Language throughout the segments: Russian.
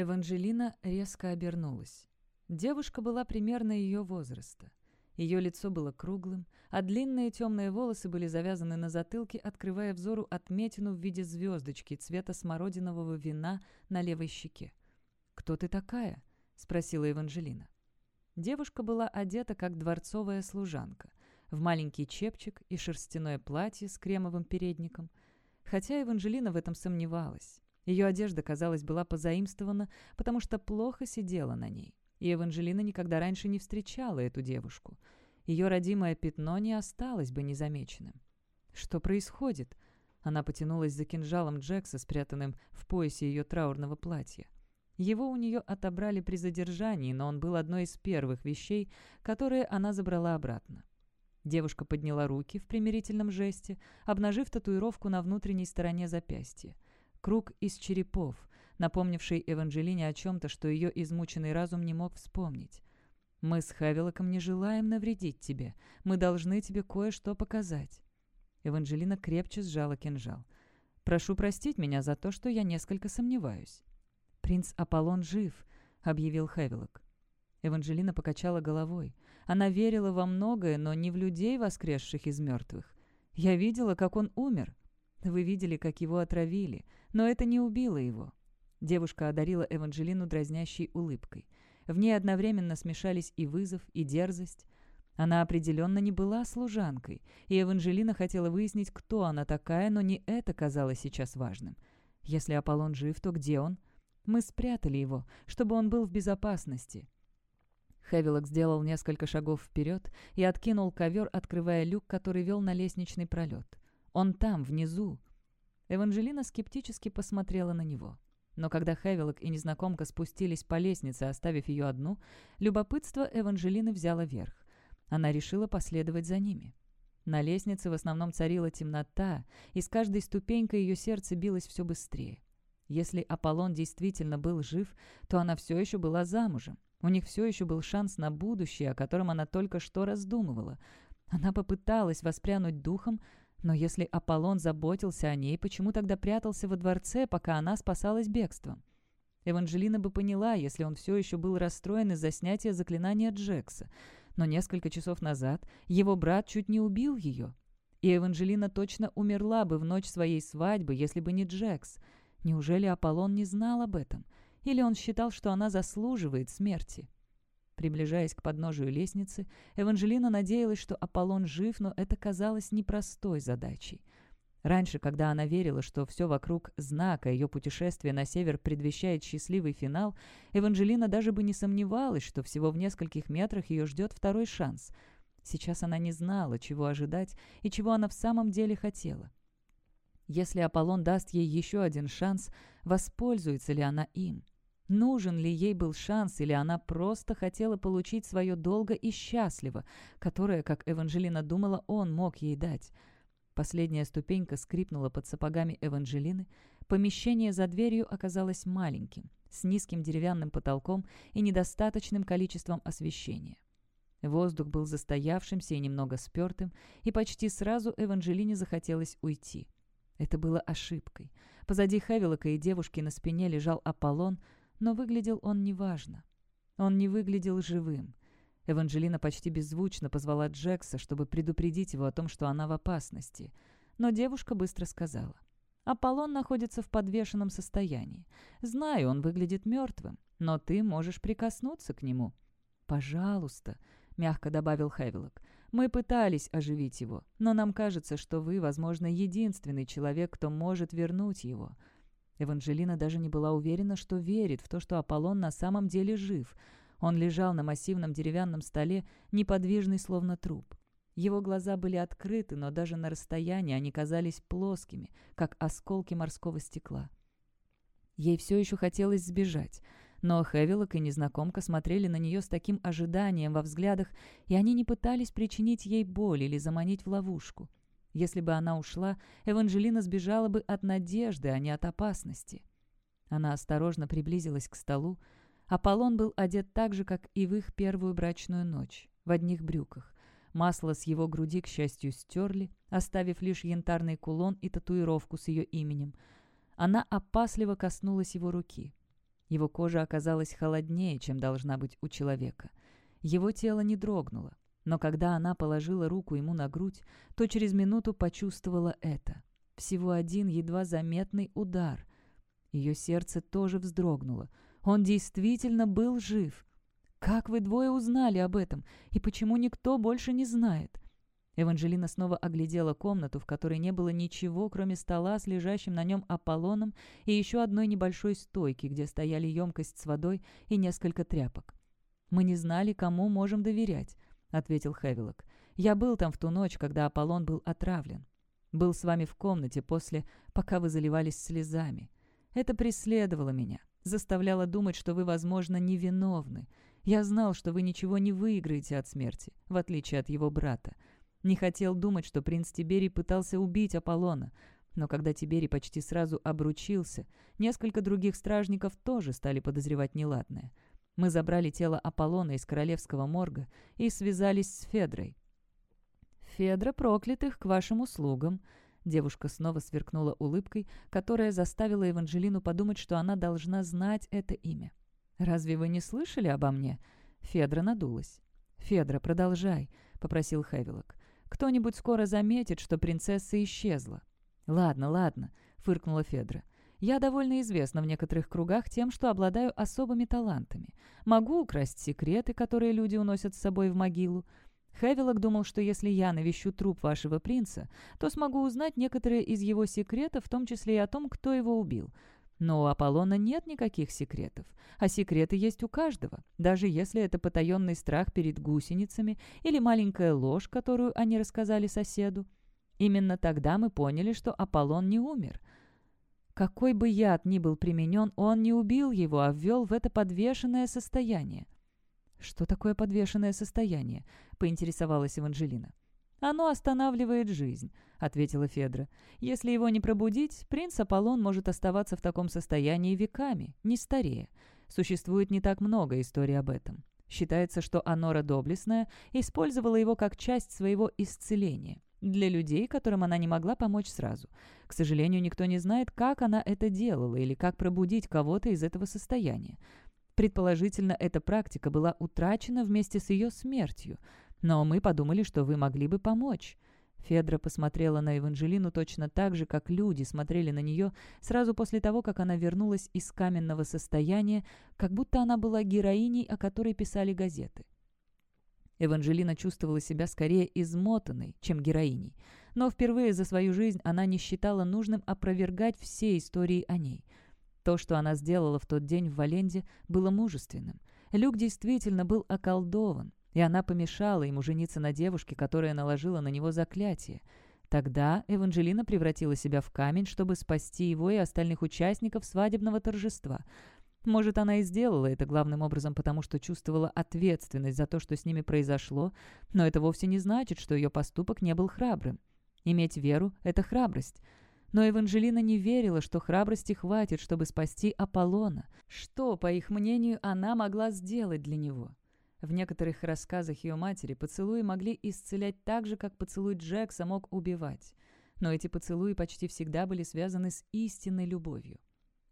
Эванжелина резко обернулась. Девушка была примерно ее возраста. Ее лицо было круглым, а длинные темные волосы были завязаны на затылке, открывая взору отметину в виде звездочки цвета смородинового вина на левой щеке. «Кто ты такая?» — спросила Эванжелина. Девушка была одета как дворцовая служанка, в маленький чепчик и шерстяное платье с кремовым передником. Хотя Эванжелина в этом сомневалась. Ее одежда, казалось, была позаимствована, потому что плохо сидела на ней. И Эванжелина никогда раньше не встречала эту девушку. Ее родимое пятно не осталось бы незамеченным. «Что происходит?» Она потянулась за кинжалом Джекса, спрятанным в поясе ее траурного платья. Его у нее отобрали при задержании, но он был одной из первых вещей, которые она забрала обратно. Девушка подняла руки в примирительном жесте, обнажив татуировку на внутренней стороне запястья. Круг из черепов, напомнивший Эванжелине о чем-то, что ее измученный разум не мог вспомнить. «Мы с Хавилоком не желаем навредить тебе. Мы должны тебе кое-что показать». Эванжелина крепче сжала кинжал. «Прошу простить меня за то, что я несколько сомневаюсь». «Принц Аполлон жив», — объявил Хавилок. Эванжелина покачала головой. Она верила во многое, но не в людей, воскресших из мертвых. «Я видела, как он умер. Вы видели, как его отравили, но это не убило его. Девушка одарила Эванжелину дразнящей улыбкой. В ней одновременно смешались и вызов, и дерзость. Она определенно не была служанкой, и Эванжелина хотела выяснить, кто она такая, но не это казалось сейчас важным. Если Аполлон жив, то где он? Мы спрятали его, чтобы он был в безопасности. Хевилок сделал несколько шагов вперед и откинул ковер, открывая люк, который вел на лестничный пролет. «Он там, внизу!» Эванжелина скептически посмотрела на него. Но когда Хевилок и незнакомка спустились по лестнице, оставив ее одну, любопытство Эванжелины взяло верх. Она решила последовать за ними. На лестнице в основном царила темнота, и с каждой ступенькой ее сердце билось все быстрее. Если Аполлон действительно был жив, то она все еще была замужем. У них все еще был шанс на будущее, о котором она только что раздумывала. Она попыталась воспрянуть духом, но если Аполлон заботился о ней, почему тогда прятался во дворце, пока она спасалась бегством? Эванжелина бы поняла, если он все еще был расстроен из-за снятия заклинания Джекса. Но несколько часов назад его брат чуть не убил ее. И Эванжелина точно умерла бы в ночь своей свадьбы, если бы не Джекс. Неужели Аполлон не знал об этом? Или он считал, что она заслуживает смерти? Приближаясь к подножию лестницы, Эванжелина надеялась, что Аполлон жив, но это казалось непростой задачей. Раньше, когда она верила, что все вокруг знака ее путешествия на север предвещает счастливый финал, Эванжелина даже бы не сомневалась, что всего в нескольких метрах ее ждет второй шанс. Сейчас она не знала, чего ожидать и чего она в самом деле хотела. Если Аполлон даст ей еще один шанс, воспользуется ли она им? Нужен ли ей был шанс, или она просто хотела получить свое долго и счастливо, которое, как Эванжелина думала, он мог ей дать. Последняя ступенька скрипнула под сапогами Эванжелины. Помещение за дверью оказалось маленьким, с низким деревянным потолком и недостаточным количеством освещения. Воздух был застоявшимся и немного спертым, и почти сразу Эванжелине захотелось уйти. Это было ошибкой. Позади Хевилока и девушки на спине лежал Аполлон — но выглядел он неважно. Он не выглядел живым. Эванжелина почти беззвучно позвала Джекса, чтобы предупредить его о том, что она в опасности. Но девушка быстро сказала. «Аполлон находится в подвешенном состоянии. Знаю, он выглядит мертвым, но ты можешь прикоснуться к нему». «Пожалуйста», — мягко добавил Хевилок. «Мы пытались оживить его, но нам кажется, что вы, возможно, единственный человек, кто может вернуть его. Эванжелина даже не была уверена, что верит в то, что Аполлон на самом деле жив. Он лежал на массивном деревянном столе, неподвижный, словно труп. Его глаза были открыты, но даже на расстоянии они казались плоскими, как осколки морского стекла. Ей все еще хотелось сбежать, но Хевилок и незнакомка смотрели на нее с таким ожиданием во взглядах, и они не пытались причинить ей боль или заманить в ловушку. Если бы она ушла, Эванжелина сбежала бы от надежды, а не от опасности. Она осторожно приблизилась к столу. Аполлон был одет так же, как и в их первую брачную ночь, в одних брюках. Масло с его груди, к счастью, стерли, оставив лишь янтарный кулон и татуировку с ее именем. Она опасливо коснулась его руки. Его кожа оказалась холоднее, чем должна быть у человека. Его тело не дрогнуло, но когда она положила руку ему на грудь, то через минуту почувствовала это. Всего один едва заметный удар. Ее сердце тоже вздрогнуло. Он действительно был жив. «Как вы двое узнали об этом? И почему никто больше не знает?» Эванжелина снова оглядела комнату, в которой не было ничего, кроме стола с лежащим на нем Аполлоном и еще одной небольшой стойки, где стояли емкость с водой и несколько тряпок. «Мы не знали, кому можем доверять», — ответил Хевилок. «Я был там в ту ночь, когда Аполлон был отравлен. Был с вами в комнате после, пока вы заливались слезами. Это преследовало меня, заставляло думать, что вы, возможно, невиновны. Я знал, что вы ничего не выиграете от смерти, в отличие от его брата. Не хотел думать, что принц Тиберий пытался убить Аполлона. Но когда Тиберий почти сразу обручился, несколько других стражников тоже стали подозревать неладное. Мы забрали тело Аполлона из королевского морга и связались с Федрой. «Федра проклятых к вашим услугам», Девушка снова сверкнула улыбкой, которая заставила Еванжелину подумать, что она должна знать это имя. «Разве вы не слышали обо мне?» Федра надулась. «Федра, продолжай», — попросил Хевилок. Кто-нибудь скоро заметит, что принцесса исчезла». «Ладно, ладно», — фыркнула Федра. «Я довольно известна в некоторых кругах тем, что обладаю особыми талантами. Могу украсть секреты, которые люди уносят с собой в могилу. Хевилок думал, что если я навещу труп вашего принца, то смогу узнать некоторые из его секретов, в том числе и о том, кто его убил. Но у Аполлона нет никаких секретов, а секреты есть у каждого, даже если это потаенный страх перед гусеницами или маленькая ложь, которую они рассказали соседу. Именно тогда мы поняли, что Аполлон не умер. Какой бы яд ни был применен, он не убил его, а ввел в это подвешенное состояние. «Что такое подвешенное состояние?» — поинтересовалась Эванжелина. «Оно останавливает жизнь», — ответила Федра. «Если его не пробудить, принц Аполлон может оставаться в таком состоянии веками, не старее. Существует не так много историй об этом. Считается, что Анора Доблестная использовала его как часть своего исцеления. Для людей, которым она не могла помочь сразу. К сожалению, никто не знает, как она это делала или как пробудить кого-то из этого состояния. Предположительно, эта практика была утрачена вместе с ее смертью — но мы подумали, что вы могли бы помочь». Федра посмотрела на Эванжелину точно так же, как люди смотрели на нее сразу после того, как она вернулась из каменного состояния, как будто она была героиней, о которой писали газеты. Эванжелина чувствовала себя скорее измотанной, чем героиней, но впервые за свою жизнь она не считала нужным опровергать все истории о ней. То, что она сделала в тот день в Валенде, было мужественным. Люк действительно был околдован, и она помешала ему жениться на девушке, которая наложила на него заклятие. Тогда Эванжелина превратила себя в камень, чтобы спасти его и остальных участников свадебного торжества. Может, она и сделала это главным образом потому, что чувствовала ответственность за то, что с ними произошло, но это вовсе не значит, что ее поступок не был храбрым. Иметь веру — это храбрость. Но Эванжелина не верила, что храбрости хватит, чтобы спасти Аполлона. Что, по их мнению, она могла сделать для него? В некоторых рассказах ее матери поцелуи могли исцелять так же, как поцелуй Джекса мог убивать. Но эти поцелуи почти всегда были связаны с истинной любовью.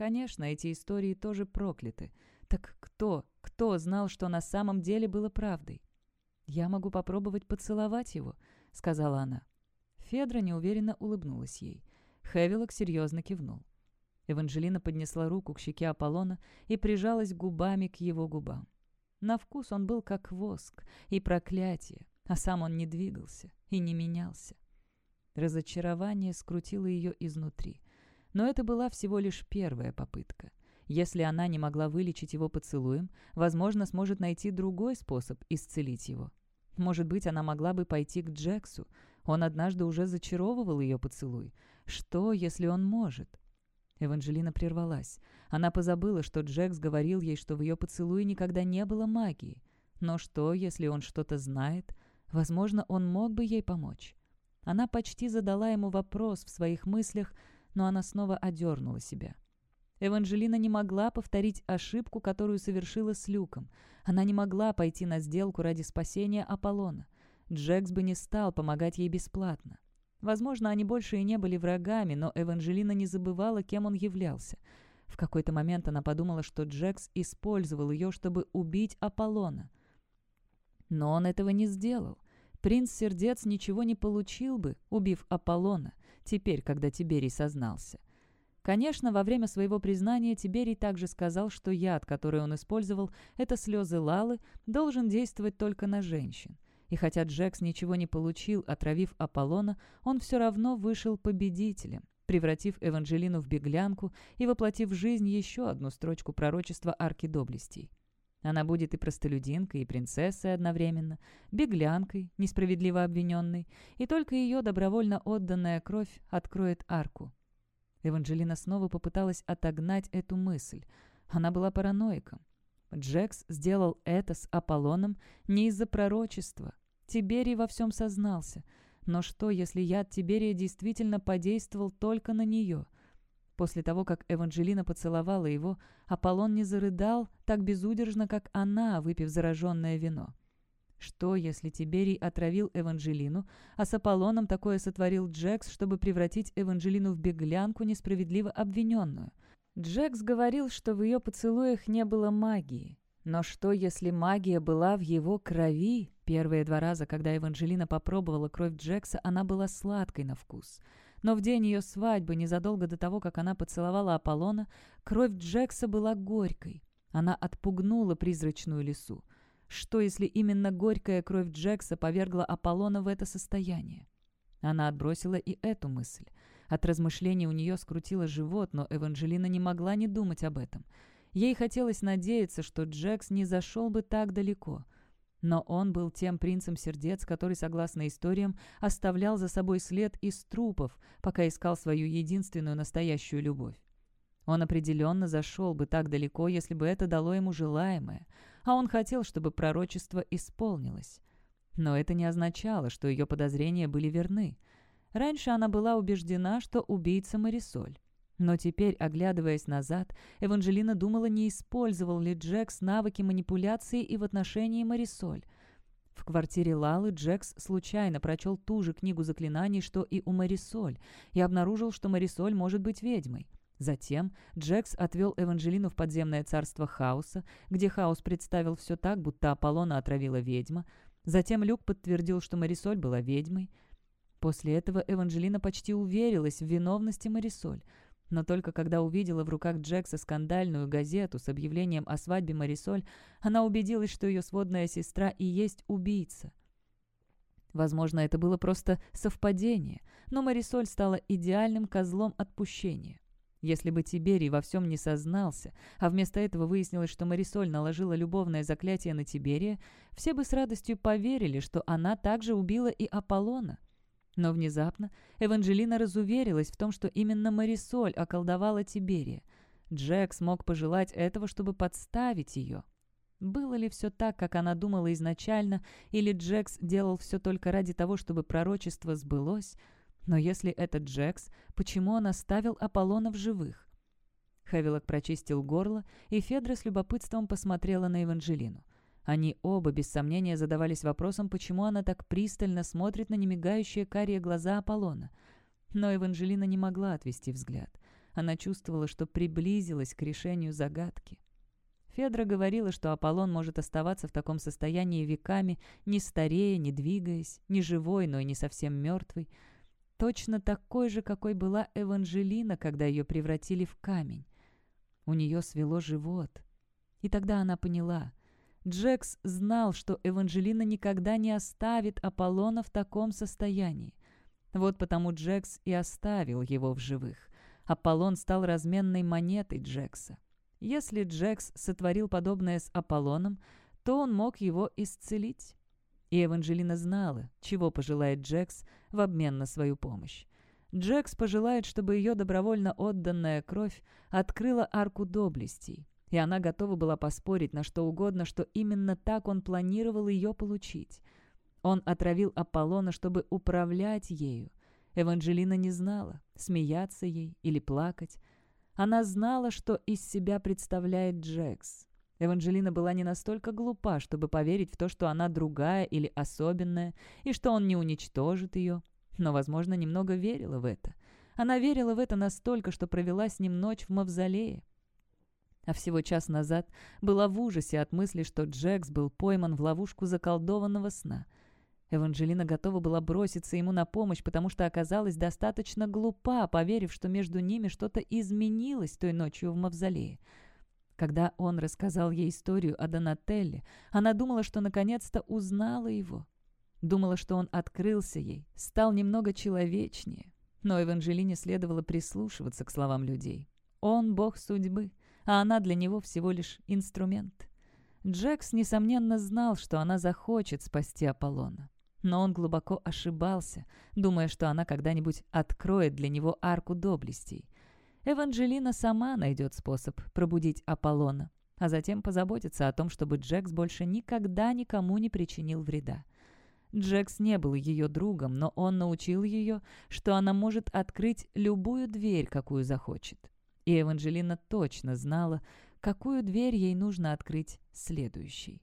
Конечно, эти истории тоже прокляты. Так кто, кто знал, что на самом деле было правдой? «Я могу попробовать поцеловать его», — сказала она. Федра неуверенно улыбнулась ей. Хевилок серьезно кивнул. Эванжелина поднесла руку к щеке Аполлона и прижалась губами к его губам. На вкус он был как воск и проклятие, а сам он не двигался и не менялся. Разочарование скрутило ее изнутри. Но это была всего лишь первая попытка. Если она не могла вылечить его поцелуем, возможно, сможет найти другой способ исцелить его. Может быть, она могла бы пойти к Джексу. Он однажды уже зачаровывал ее поцелуй. Что, если он может? Эванжелина прервалась. Она позабыла, что Джекс говорил ей, что в ее поцелуе никогда не было магии. Но что, если он что-то знает? Возможно, он мог бы ей помочь. Она почти задала ему вопрос в своих мыслях, но она снова одернула себя. Эванжелина не могла повторить ошибку, которую совершила с Люком. Она не могла пойти на сделку ради спасения Аполлона. Джекс бы не стал помогать ей бесплатно. Возможно, они больше и не были врагами, но Эванжелина не забывала, кем он являлся. В какой-то момент она подумала, что Джекс использовал ее, чтобы убить Аполлона. Но он этого не сделал. Принц Сердец ничего не получил бы, убив Аполлона, теперь, когда Тиберий сознался. Конечно, во время своего признания Тиберий также сказал, что яд, который он использовал, это слезы Лалы, должен действовать только на женщин. И хотя Джекс ничего не получил, отравив Аполлона, он все равно вышел победителем, превратив Эванжелину в беглянку и воплотив в жизнь еще одну строчку пророчества арки доблестей. Она будет и простолюдинкой, и принцессой одновременно, беглянкой, несправедливо обвиненной, и только ее добровольно отданная кровь откроет арку. Эванжелина снова попыталась отогнать эту мысль. Она была параноиком. Джекс сделал это с Аполлоном не из-за пророчества. Тиберий во всем сознался. Но что, если яд Тиберия действительно подействовал только на нее? После того, как Эванжелина поцеловала его, Аполлон не зарыдал так безудержно, как она, выпив зараженное вино. Что, если Тиберий отравил Эванжелину, а с Аполлоном такое сотворил Джекс, чтобы превратить Эванжелину в беглянку, несправедливо обвиненную? Джекс говорил, что в ее поцелуях не было магии. Но что, если магия была в его крови? Первые два раза, когда Эванжелина попробовала кровь Джекса, она была сладкой на вкус. Но в день ее свадьбы, незадолго до того, как она поцеловала Аполлона, кровь Джекса была горькой. Она отпугнула призрачную лису. Что, если именно горькая кровь Джекса повергла Аполлона в это состояние? Она отбросила и эту мысль. От размышлений у нее скрутило живот, но Эванжелина не могла не думать об этом. Ей хотелось надеяться, что Джекс не зашел бы так далеко. Но он был тем принцем сердец, который, согласно историям, оставлял за собой след из трупов, пока искал свою единственную настоящую любовь. Он определенно зашел бы так далеко, если бы это дало ему желаемое — а он хотел, чтобы пророчество исполнилось. Но это не означало, что ее подозрения были верны. Раньше она была убеждена, что убийца Марисоль. Но теперь, оглядываясь назад, Эванжелина думала, не использовал ли Джекс навыки манипуляции и в отношении Марисоль. В квартире Лалы Джекс случайно прочел ту же книгу заклинаний, что и у Марисоль, и обнаружил, что Марисоль может быть ведьмой. Затем Джекс отвел Эванжелину в подземное царство Хаоса, где Хаос представил все так, будто Аполлона отравила ведьма. Затем Люк подтвердил, что Марисоль была ведьмой. После этого Эванжелина почти уверилась в виновности Марисоль, но только когда увидела в руках Джекса скандальную газету с объявлением о свадьбе Марисоль, она убедилась, что ее сводная сестра и есть убийца. Возможно, это было просто совпадение, но Марисоль стала идеальным козлом отпущения. Если бы Тиберий во всем не сознался, а вместо этого выяснилось, что Марисоль наложила любовное заклятие на Тиберия, все бы с радостью поверили, что она также убила и Аполлона. Но внезапно Эванжелина разуверилась в том, что именно Марисоль околдовала Тиберия. Джек смог пожелать этого, чтобы подставить ее. Было ли все так, как она думала изначально, или Джекс делал все только ради того, чтобы пророчество сбылось – но если это Джекс, почему он оставил Аполлона в живых? Хевилок прочистил горло, и Федра с любопытством посмотрела на Эванжелину. Они оба, без сомнения, задавались вопросом, почему она так пристально смотрит на немигающие карие глаза Аполлона. Но Эванжелина не могла отвести взгляд. Она чувствовала, что приблизилась к решению загадки. Федра говорила, что Аполлон может оставаться в таком состоянии веками, не старея, не двигаясь, не живой, но и не совсем мертвый, точно такой же, какой была Эванжелина, когда ее превратили в камень. У нее свело живот. И тогда она поняла. Джекс знал, что Эванжелина никогда не оставит Аполлона в таком состоянии. Вот потому Джекс и оставил его в живых. Аполлон стал разменной монетой Джекса. Если Джекс сотворил подобное с Аполлоном, то он мог его исцелить. И Эванжелина знала, чего пожелает Джекс в обмен на свою помощь. Джекс пожелает, чтобы ее добровольно отданная кровь открыла арку доблестей, и она готова была поспорить на что угодно, что именно так он планировал ее получить. Он отравил Аполлона, чтобы управлять ею. Эванжелина не знала, смеяться ей или плакать. Она знала, что из себя представляет Джекс. Эванжелина была не настолько глупа, чтобы поверить в то, что она другая или особенная, и что он не уничтожит ее, но, возможно, немного верила в это. Она верила в это настолько, что провела с ним ночь в мавзолее. А всего час назад была в ужасе от мысли, что Джекс был пойман в ловушку заколдованного сна. Эванжелина готова была броситься ему на помощь, потому что оказалась достаточно глупа, поверив, что между ними что-то изменилось той ночью в мавзолее. Когда он рассказал ей историю о Донателле, она думала, что наконец-то узнала его. Думала, что он открылся ей, стал немного человечнее. Но Эванжелине следовало прислушиваться к словам людей. Он — бог судьбы а она для него всего лишь инструмент. Джекс, несомненно, знал, что она захочет спасти Аполлона. Но он глубоко ошибался, думая, что она когда-нибудь откроет для него арку доблестей. Эванжелина сама найдет способ пробудить Аполлона, а затем позаботиться о том, чтобы Джекс больше никогда никому не причинил вреда. Джекс не был ее другом, но он научил ее, что она может открыть любую дверь, какую захочет. И Эванжелина точно знала, какую дверь ей нужно открыть следующей.